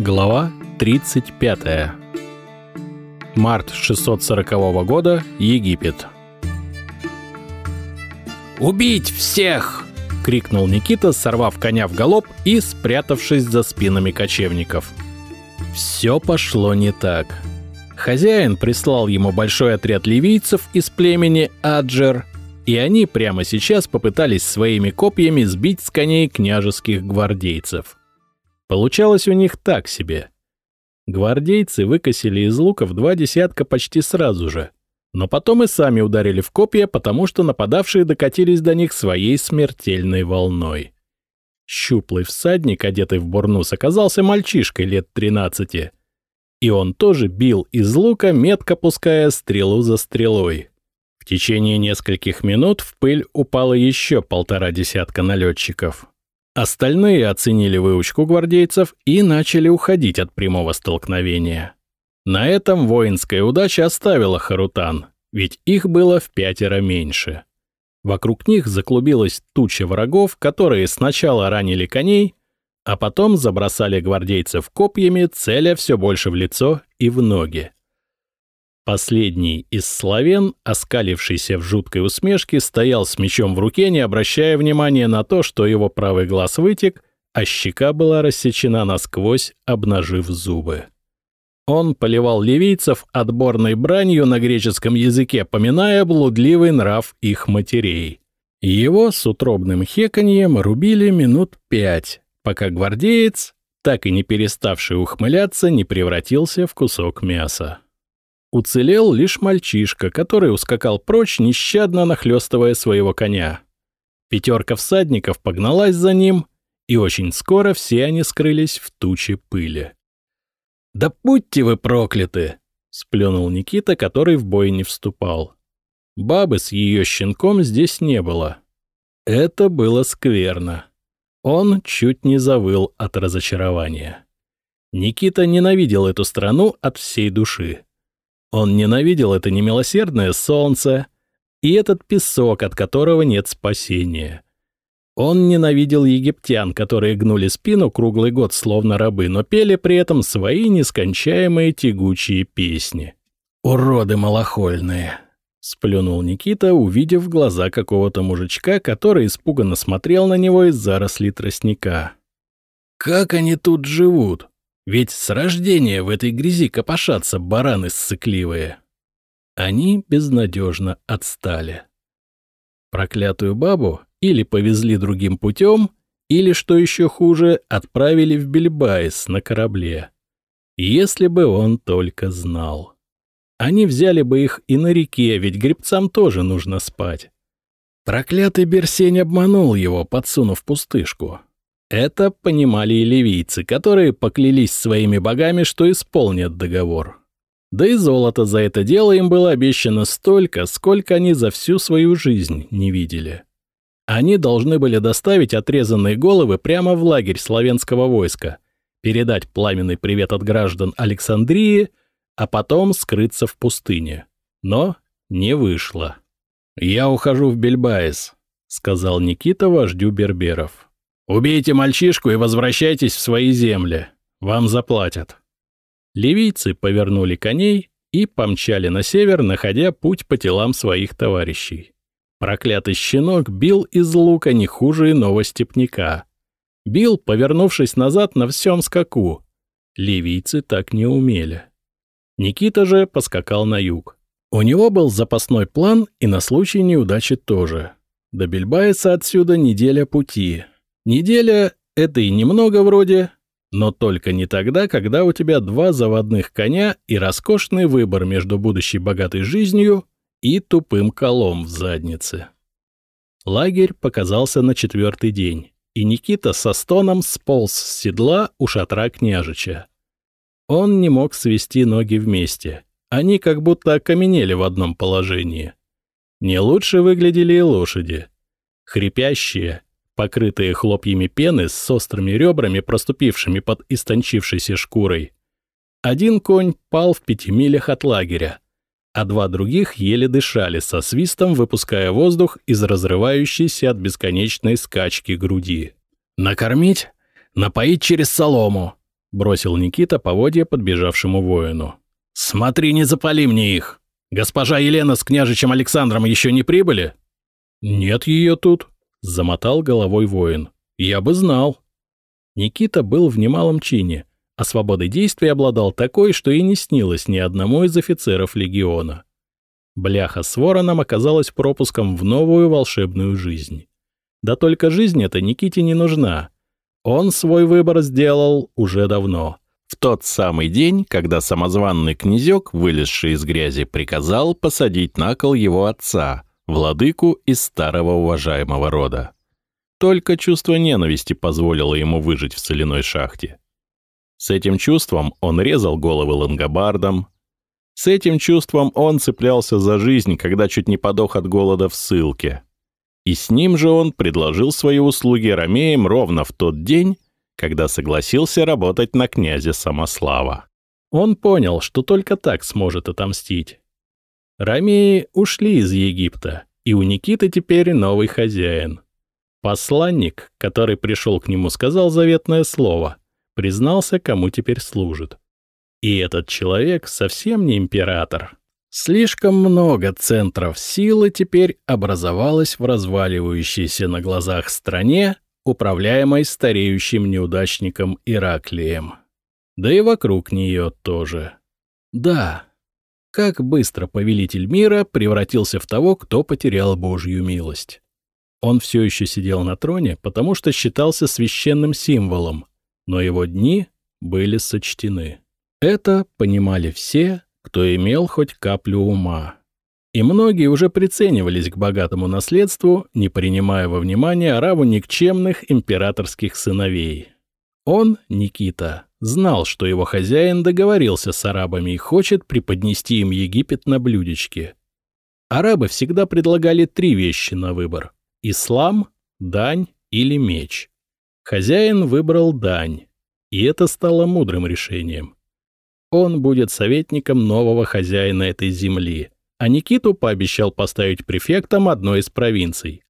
Глава 35. Март 640 года. Египет. «Убить всех!» — крикнул Никита, сорвав коня в галоп и спрятавшись за спинами кочевников. Все пошло не так. Хозяин прислал ему большой отряд ливийцев из племени Аджер, и они прямо сейчас попытались своими копьями сбить с коней княжеских гвардейцев. Получалось у них так себе. Гвардейцы выкосили из луков два десятка почти сразу же, но потом и сами ударили в копья, потому что нападавшие докатились до них своей смертельной волной. Щуплый всадник, одетый в бурнус, оказался мальчишкой лет 13. И он тоже бил из лука, метко пуская стрелу за стрелой. Течение нескольких минут в пыль упало еще полтора десятка налетчиков. Остальные оценили выучку гвардейцев и начали уходить от прямого столкновения. На этом воинская удача оставила Харутан, ведь их было в пятеро меньше. Вокруг них заклубилась туча врагов, которые сначала ранили коней, а потом забросали гвардейцев копьями, целя все больше в лицо и в ноги. Последний из славян, оскалившийся в жуткой усмешке, стоял с мечом в руке, не обращая внимания на то, что его правый глаз вытек, а щека была рассечена насквозь, обнажив зубы. Он поливал ливийцев отборной бранью на греческом языке, поминая блудливый нрав их матерей. Его с утробным хеканьем рубили минут пять, пока гвардеец, так и не переставший ухмыляться, не превратился в кусок мяса. Уцелел лишь мальчишка, который ускакал прочь, нещадно нахлёстывая своего коня. Пятерка всадников погналась за ним, и очень скоро все они скрылись в туче пыли. «Да будьте вы прокляты!» — сплюнул Никита, который в бой не вступал. Бабы с ее щенком здесь не было. Это было скверно. Он чуть не завыл от разочарования. Никита ненавидел эту страну от всей души. Он ненавидел это немилосердное солнце и этот песок, от которого нет спасения. Он ненавидел египтян, которые гнули спину круглый год словно рабы, но пели при этом свои нескончаемые тягучие песни. «Уроды малохольные!» — сплюнул Никита, увидев глаза какого-то мужичка, который испуганно смотрел на него из зарослей тростника. «Как они тут живут? Ведь с рождения в этой грязи копошатся бараны ссыкливые!» Они безнадежно отстали. Проклятую бабу или повезли другим путем, или, что еще хуже, отправили в Бельбайс на корабле. Если бы он только знал. Они взяли бы их и на реке, ведь гребцам тоже нужно спать. Проклятый Берсень обманул его, подсунув пустышку. Это понимали и ливийцы, которые поклялись своими богами, что исполнят договор. Да и золото за это дело им было обещано столько, сколько они за всю свою жизнь не видели. Они должны были доставить отрезанные головы прямо в лагерь славянского войска, передать пламенный привет от граждан Александрии, а потом скрыться в пустыне. Но не вышло. «Я ухожу в Бельбаис», — сказал Никита вождю берберов. «Убейте мальчишку и возвращайтесь в свои земли. Вам заплатят». Ливийцы повернули коней и помчали на север, находя путь по телам своих товарищей. Проклятый щенок бил из лука не хуже иного степняка. Бил, повернувшись назад на всем скаку. Ливийцы так не умели. Никита же поскакал на юг. У него был запасной план и на случай неудачи тоже. До Бельбайса отсюда неделя пути. Неделя — это и немного вроде, но только не тогда, когда у тебя два заводных коня и роскошный выбор между будущей богатой жизнью и тупым колом в заднице. Лагерь показался на четвертый день, и Никита со стоном сполз с седла у шатра княжича. Он не мог свести ноги вместе. Они как будто окаменели в одном положении. Не лучше выглядели и лошади. Хрипящие, покрытые хлопьями пены с острыми ребрами, проступившими под истончившейся шкурой. Один конь пал в пяти милях от лагеря, а два других еле дышали со свистом, выпуская воздух из разрывающейся от бесконечной скачки груди. Накормить? Напоить через солому, бросил Никита поводья подбежавшему воину. Смотри, не запали мне их. Госпожа Елена с княжичем Александром еще не прибыли? Нет ее тут, замотал головой воин. Я бы знал. Никита был в немалом чине, а свободой действий обладал такой, что и не снилось ни одному из офицеров легиона. Бляха с вороном оказалась пропуском в новую волшебную жизнь. Да только жизнь эта Никите не нужна. Он свой выбор сделал уже давно. В тот самый день, когда самозванный князек, вылезший из грязи, приказал посадить на кол его отца, владыку из старого уважаемого рода. Только чувство ненависти позволило ему выжить в соляной шахте. С этим чувством он резал головы лангобардом. С этим чувством он цеплялся за жизнь, когда чуть не подох от голода в ссылке. И с ним же он предложил свои услуги ромеям ровно в тот день, когда согласился работать на князя Самослава. Он понял, что только так сможет отомстить. Ромеи ушли из Египта, и у Никиты теперь новый хозяин. Посланник, который пришел к нему, сказал заветное слово, признался, кому теперь служит. И этот человек совсем не император. Слишком много центров силы теперь образовалось в разваливающейся на глазах стране, управляемой стареющим неудачником Ираклием. Да и вокруг нее тоже. Да, как быстро повелитель мира превратился в того, кто потерял Божью милость. Он все еще сидел на троне, потому что считался священным символом, но его дни были сочтены. Это понимали все, кто имел хоть каплю ума. И многие уже приценивались к богатому наследству, не принимая во внимание ораву никчемных императорских сыновей. Он, Никита, знал, что его хозяин договорился с арабами и хочет преподнести им Египет на блюдечке. Арабы всегда предлагали три вещи на выбор Ислам, дань или меч. Хозяин выбрал дань, и это стало мудрым решением. Он будет советником нового хозяина этой земли, а Никиту пообещал поставить префектом одной из провинций.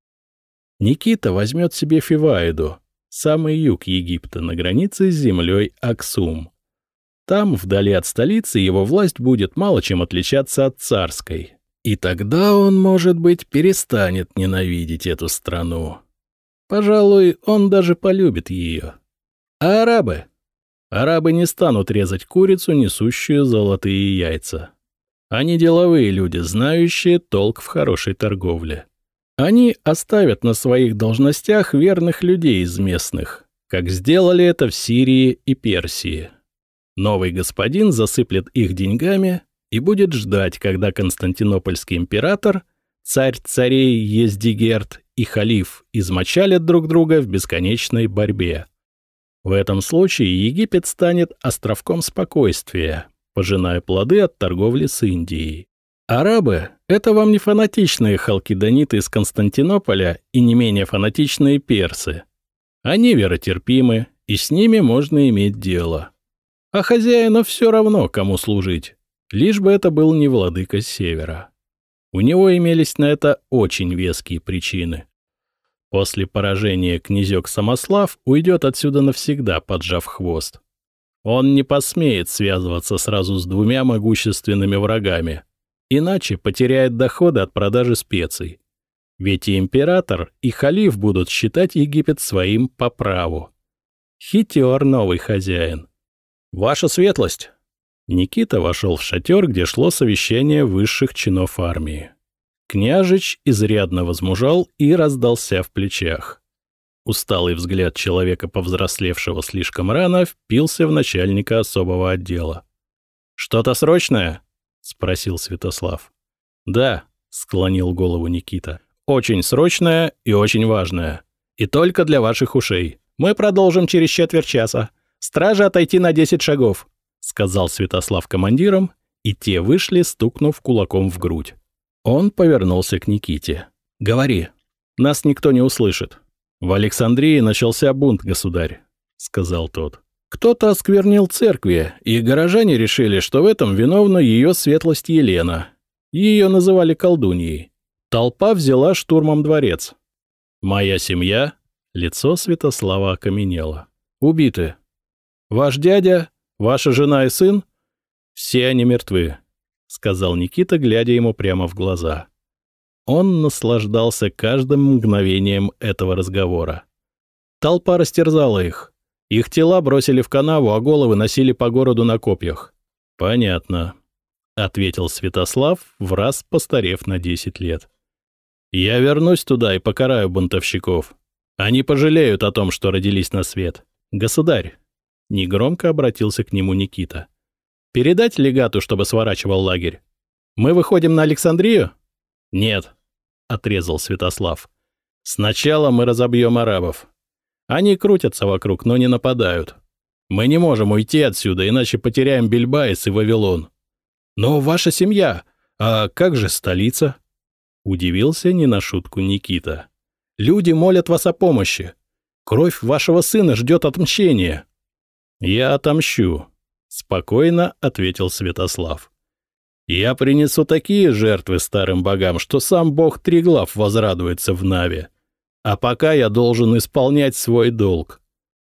Никита возьмет себе Фиваиду, самый юг Египта, на границе с землей Аксум. Там, вдали от столицы, его власть будет мало чем отличаться от царской. И тогда он, может быть, перестанет ненавидеть эту страну. Пожалуй, он даже полюбит ее. А арабы? Арабы не станут резать курицу, несущую золотые яйца. Они деловые люди, знающие толк в хорошей торговле. Они оставят на своих должностях верных людей из местных, как сделали это в Сирии и Персии. Новый господин засыплет их деньгами, и будет ждать, когда Константинопольский император, царь царей Ездигерт и халиф измочалят друг друга в бесконечной борьбе. В этом случае Египет станет островком спокойствия, пожиная плоды от торговли с Индией. Арабы — это вам не фанатичные халкидониты из Константинополя и не менее фанатичные персы. Они веротерпимы, и с ними можно иметь дело. А хозяину все равно, кому служить. Лишь бы это был не владыка Севера. У него имелись на это очень веские причины. После поражения князек Самослав уйдет отсюда навсегда, поджав хвост. Он не посмеет связываться сразу с двумя могущественными врагами, иначе потеряет доходы от продажи специй. Ведь и император, и халиф будут считать Египет своим по праву. Хитер новый хозяин. «Ваша светлость!» Никита вошел в шатер, где шло совещание высших чинов армии. Княжич изрядно возмужал и раздался в плечах. Усталый взгляд человека, повзрослевшего слишком рано, впился в начальника особого отдела. «Что-то срочное?» — спросил Святослав. «Да», — склонил голову Никита. «Очень срочное и очень важное. И только для ваших ушей. Мы продолжим через четверть часа. Стража отойти на 10 шагов. — сказал Святослав командирам, и те вышли, стукнув кулаком в грудь. Он повернулся к Никите. «Говори. Нас никто не услышит. В Александрии начался бунт, государь», — сказал тот. «Кто-то осквернил церкви, и горожане решили, что в этом виновна ее светлость Елена. Ее называли колдуньей. Толпа взяла штурмом дворец. Моя семья, Лицо Святослава окаменело. «Убиты. Ваш дядя, ваша жена и сын? Все они мертвы», — сказал Никита, глядя ему прямо в глаза. Он наслаждался каждым мгновением этого разговора. Толпа растерзала их. Их тела бросили в канаву, а головы носили по городу на копьях. «Понятно», — ответил Святослав, в раз постарев на 10 лет. «Я вернусь туда и покараю бунтовщиков. Они пожалеют о том, что родились на свет. Государь!» Негромко обратился к нему Никита. «Передать легату, чтобы сворачивал лагерь? Мы выходим на Александрию?» «Нет», — отрезал Святослав. «Сначала мы разобьем арабов. Они крутятся вокруг, но не нападают. Мы не можем уйти отсюда, иначе потеряем Бельбаис и Вавилон. Но ваша семья, а как же столица?» Удивился не на шутку Никита. Люди молят вас о помощи. Кровь вашего сына ждет отмщения». «Я отомщу», — спокойно ответил Святослав. «Я принесу такие жертвы старым богам, что сам бог Триглав возрадуется в Наве. А пока я должен исполнять свой долг.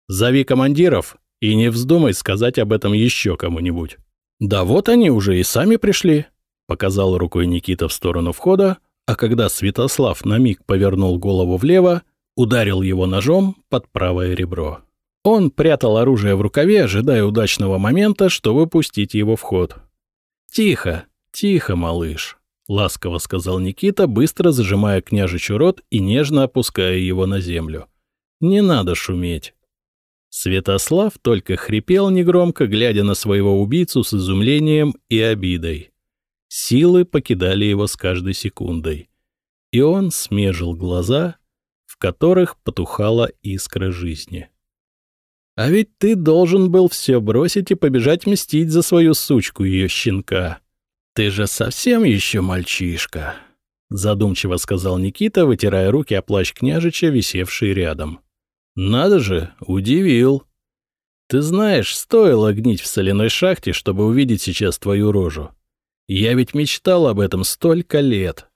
Зови командиров и не вздумай сказать об этом еще кому-нибудь». «Да вот они уже и сами пришли», — показал рукой Никита в сторону входа, а когда Святослав на миг повернул голову влево, ударил его ножом под правое ребро. Он прятал оружие в рукаве, ожидая удачного момента, чтобы пустить его в ход. «Тихо, тихо, малыш», — ласково сказал Никита, быстро зажимая княжичу рот и нежно опуская его на землю. «Не надо шуметь». Святослав только хрипел негромко, глядя на своего убийцу с изумлением и обидой. Силы покидали его с каждой секундой. И он смежил глаза, в которых потухала искра жизни. «А ведь ты должен был все бросить и побежать мстить за свою сучку, ее щенка. Ты же совсем еще мальчишка», — задумчиво сказал Никита, вытирая руки о плащ княжича, висевший рядом. «Надо же, удивил. Ты знаешь, стоило гнить в соляной шахте, чтобы увидеть сейчас твою рожу. Я ведь мечтал об этом столько лет.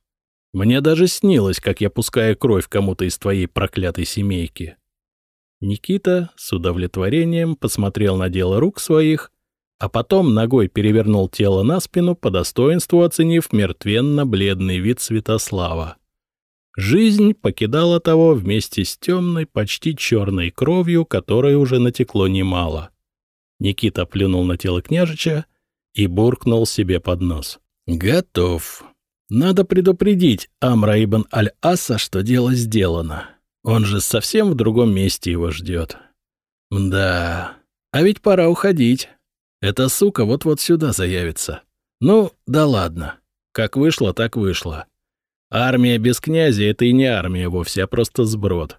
Мне даже снилось, как я пускаю кровь кому-то из твоей проклятой семейки. Никита с удовлетворением посмотрел на дело рук своих, а потом ногой перевернул тело на спину, по достоинству оценив мертвенно-бледный вид Святослава. Жизнь покидала того вместе с темной, почти черной кровью, которой уже натекло немало. Никита плюнул на тело княжича и буркнул себе под нос. «Готов. Надо предупредить Амра ибн Аль-Аса, что дело сделано. Он же совсем в другом месте его ждет. Да, а ведь пора уходить. Эта сука вот-вот сюда заявится. Ну, да ладно. Как вышло, так вышло. Армия без князя — это и не армия вовсе, а просто сброд.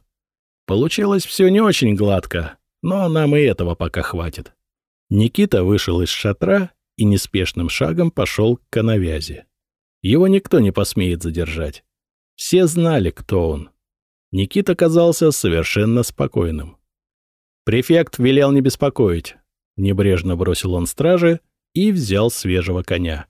Получилось все не очень гладко, но нам и этого пока хватит. Никита вышел из шатра и неспешным шагом пошел к канавязи. Его никто не посмеет задержать. Все знали, кто он. Никита казался совершенно спокойным. Префект велел не беспокоить. Небрежно бросил он стражи и взял свежего коня.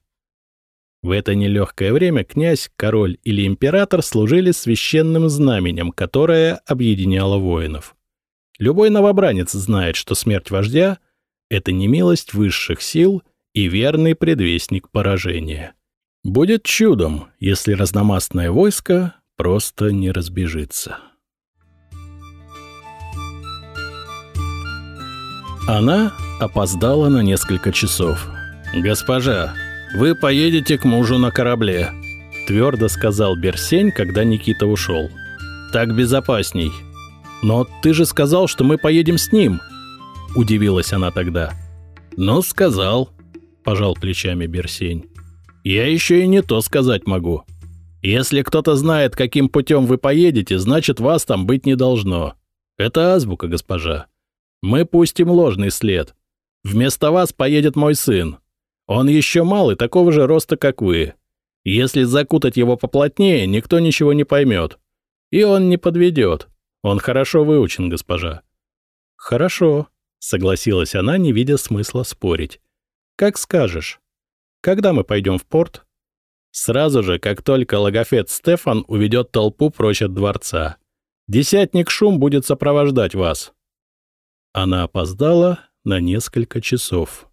В это нелегкое время князь, король или император служили священным знаменем, которое объединяло воинов. Любой новобранец знает, что смерть вождя — это не милость высших сил и верный предвестник поражения. Будет чудом, если разномастное войско просто не разбежится. Она опоздала на несколько часов. «Госпожа, вы поедете к мужу на корабле», — твердо сказал Берсень, когда Никита ушел. «Так безопасней». «Но ты же сказал, что мы поедем с ним», — удивилась она тогда. «Ну, сказал», — пожал плечами Берсень. «Я еще и не то сказать могу. Если кто-то знает, каким путем вы поедете, значит, вас там быть не должно. Это азбука, госпожа. Мы пустим ложный след. Вместо вас поедет мой сын. Он еще малый, такого же роста, как вы. Если закутать его поплотнее, никто ничего не поймет. И он не подведет. Он хорошо выучен, госпожа». «Хорошо», — согласилась она, не видя смысла спорить. Как скажешь. Когда мы пойдем в порт? Сразу же, как только логофет Стефан уведет толпу прочь от дворца. Десятник Шум будет сопровождать вас». Она опоздала на несколько часов.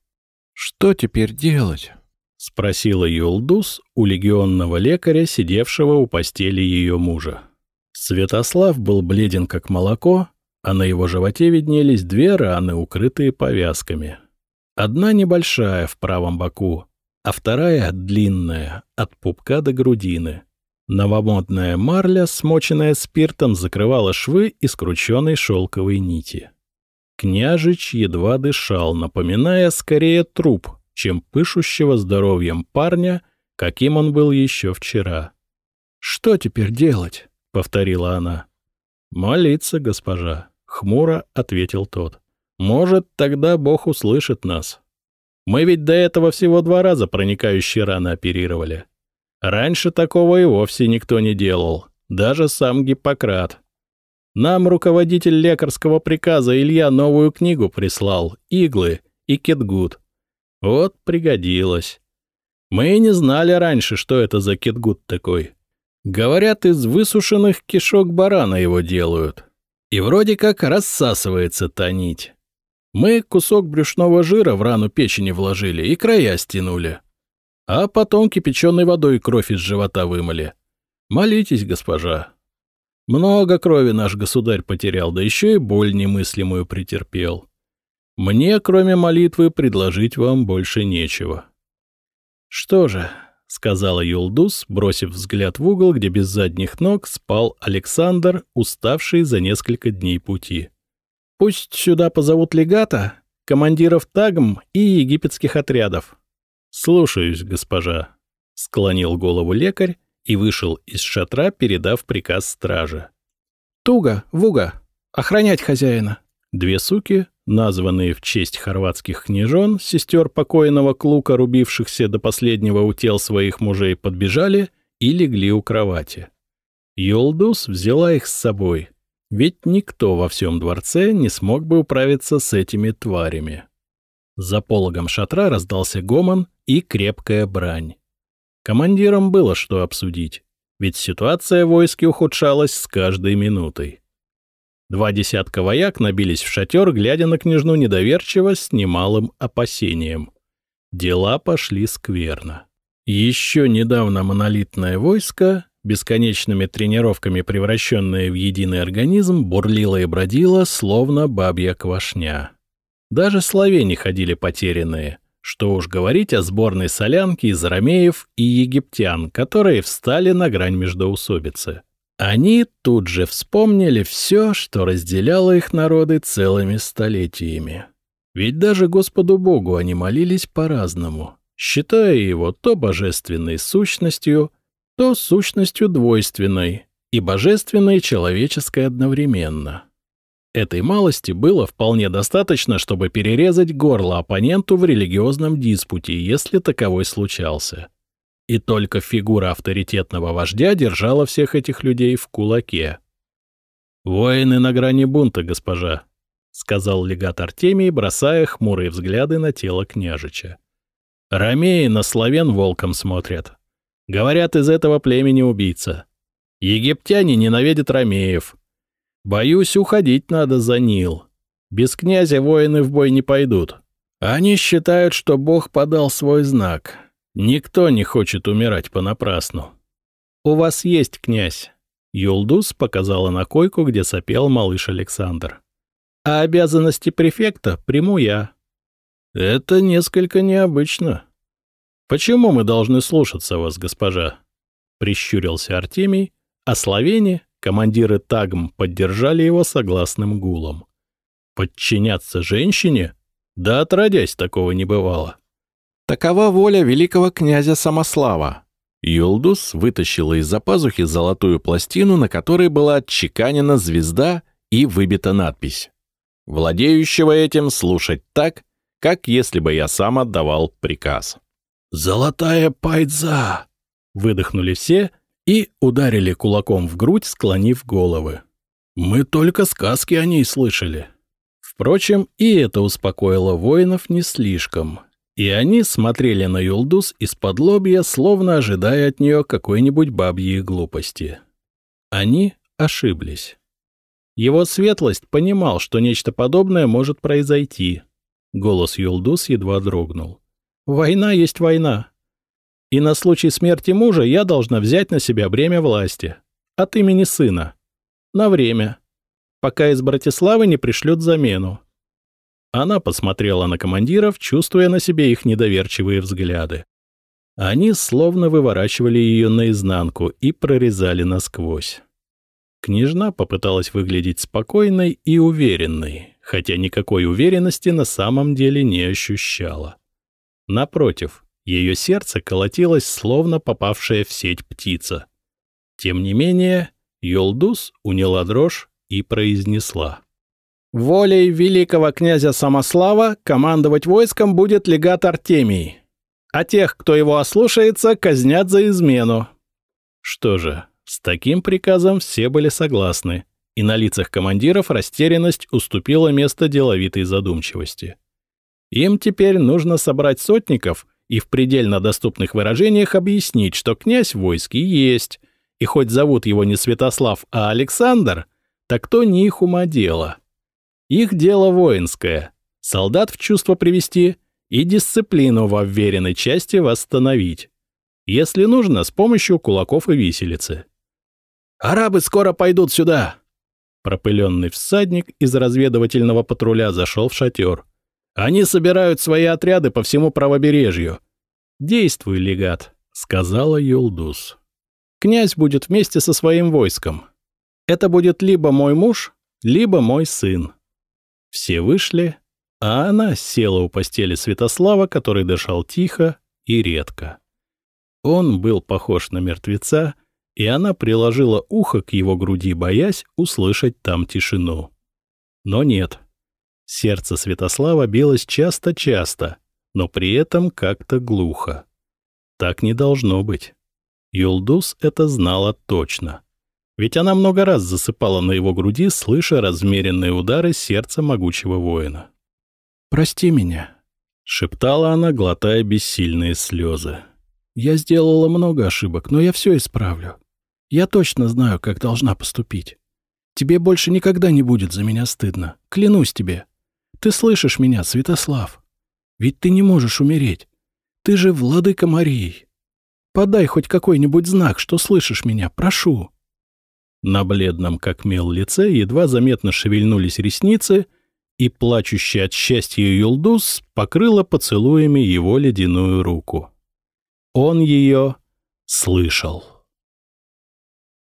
«Что теперь делать?» — спросила Юлдус у легионного лекаря, сидевшего у постели ее мужа. Святослав был бледен, как молоко, а на его животе виднелись две раны, укрытые повязками. Одна небольшая в правом боку, а вторая длинная, от пупка до грудины. Новомодная марля, смоченная спиртом, закрывала швы из крученной шелковой нити. Княжич едва дышал, напоминая скорее труп, чем пышущего здоровьем парня, каким он был еще вчера. «Что теперь делать?» — повторила она. «Молиться, госпожа», — хмуро ответил тот. «Может, тогда Бог услышит нас. Мы ведь до этого всего два раза проникающие раны оперировали. Раньше такого и вовсе никто не делал, даже сам Гиппократ. Нам руководитель лекарского приказа Илья новую книгу прислал «Иглы» и «Кетгут». Вот пригодилось. Мы не знали раньше, что это за кетгут такой. Говорят, из высушенных кишок барана его делают. И вроде как рассасывается та нить. Мы кусок брюшного жира в рану печени вложили и края стянули. А потом кипяченой водой кровь из живота вымыли. Молитесь, госпожа, много крови наш государь потерял, да еще и боль немыслимую претерпел. Мне, кроме молитвы, предложить вам больше нечего. — Что же, — сказала Юлдус, бросив взгляд в угол, где без задних ног спал Александр, уставший за несколько дней пути. — Пусть сюда позовут легата, командиров тагм и египетских отрядов. — Слушаюсь, госпожа, — склонил голову лекарь и вышел из шатра, передав приказ стража. «Туга, Вуга, охранять хозяина!» Две суки, названные в честь хорватских княжон, сестер покойного Клука, рубившихся до последнего у тел своих мужей, подбежали и легли у кровати. Йолдус взяла их с собой, ведь никто во всем дворце не смог бы управиться с этими тварями. За пологом шатра раздался гомон и крепкая брань. Командирам было что обсудить, ведь ситуация в войске ухудшалась с каждой минутой. Два десятка вояк набились в шатер, глядя на княжну недоверчиво с немалым опасением. Дела пошли скверно. Еще недавно монолитное войско, бесконечными тренировками превращенное в единый организм, бурлило и бродило, словно бабья квашня. Даже словени ходили потерянные — что уж говорить о сборной солянке из ромеев и египтян, которые встали на грань междоусобицы. Они тут же вспомнили все, что разделяло их народы целыми столетиями. Ведь даже Господу Богу они молились по-разному, считая его то божественной сущностью, то сущностью двойственной и божественной человеческой одновременно. Этой малости было вполне достаточно, чтобы перерезать горло оппоненту в религиозном диспуте, если таковой случался. И только фигура авторитетного вождя держала всех этих людей в кулаке. «Воины на грани бунта, госпожа», — сказал легат Артемий, бросая хмурые взгляды на тело княжича. «Ромеи на славян волком смотрят. Говорят, из этого племени убийца. Египтяне ненавидят ромеев, Боюсь, уходить надо за Нил. Без князя воины в бой не пойдут. Они считают, что Бог подал свой знак. Никто не хочет умирать понапрасну. У вас есть князь. Юлдус показала на койку, где сопел малыш Александр. А обязанности префекта приму я. Это несколько необычно. Почему мы должны слушаться вас, госпожа? Прищурился Артемий, а Словени Командиры Тагм поддержали его согласным гулом. Подчиняться женщине? Да отродясь такого не бывало. Такова воля великого князя Самослава. Юлдус вытащила из-за пазухи золотую пластину, на которой была отчеканена звезда и выбита надпись. Владеющего этим слушать так, как если бы я сам отдавал приказ. «Золотая пайдза!» — выдохнули все и ударили кулаком в грудь, склонив головы. Мы только сказки о ней слышали. Впрочем, и это успокоило воинов не слишком, и они смотрели на Юлдус из-под лобья, словно ожидая от нее какой-нибудь бабьей глупости. Они ошиблись. Его светлость понимал, что нечто подобное может произойти. Голос Юлдус едва дрогнул. «Война есть война. И на случай смерти мужа я должна взять на себя бремя власти. От имени сына. На время. Пока из Братиславы не пришлют замену. Она посмотрела на командиров, чувствуя на себе их недоверчивые взгляды. Они словно выворачивали ее наизнанку и прорезали насквозь. Княжна попыталась выглядеть спокойной и уверенной, хотя никакой уверенности на самом деле не ощущала. Напротив, ее сердце колотилось, словно попавшая в сеть птица. Тем не менее, Йолдус уняла дрожь и произнесла. «Волей великого князя Самослава командовать войском будет легат Артемий, а тех, кто его ослушается, казнят за измену». Что же, с таким приказом все были согласны, и на лицах командиров растерянность уступила место деловитой задумчивости. Им теперь нужно собрать сотников — и в предельно доступных выражениях объяснить, что князь в войске есть, и хоть зовут его не Святослав, а Александр, так то не их ума дело. Их дело воинское — солдат в чувство привести и дисциплину во вверенной части восстановить. Если нужно, с помощью кулаков и виселицы. «Арабы скоро пойдут сюда!» Пропыленный всадник из разведывательного патруля зашел в шатер. Они собирают свои отряды по всему правобережью. Действуй, легат, сказала Юлдус. Князь будет вместе со своим войском. Это будет либо мой муж, либо мой сын. Все вышли, а она села у постели Святослава, который дышал тихо и редко. Он был похож на мертвеца, и она приложила ухо к его груди, боясь услышать там тишину. Но нет, Сердце Святослава билось часто-часто, но при этом как-то глухо. Так не должно быть. Юлдус это знала точно. Ведь она много раз засыпала на его груди, слыша размеренные удары сердца могучего воина. «Прости меня», — шептала она, глотая бессильные слезы. «Я сделала много ошибок, но я все исправлю. Я точно знаю, как должна поступить. Тебе больше никогда не будет за меня стыдно. Клянусь тебе. Ты слышишь меня, Святослав? Ведь ты не можешь умереть. Ты же владыка Марии. Подай хоть какой-нибудь знак, что слышишь меня, прошу». На бледном, как мел лице, едва заметно шевельнулись ресницы, и, плачущая от счастья Юлдус, покрыла поцелуями его ледяную руку. Он ее слышал.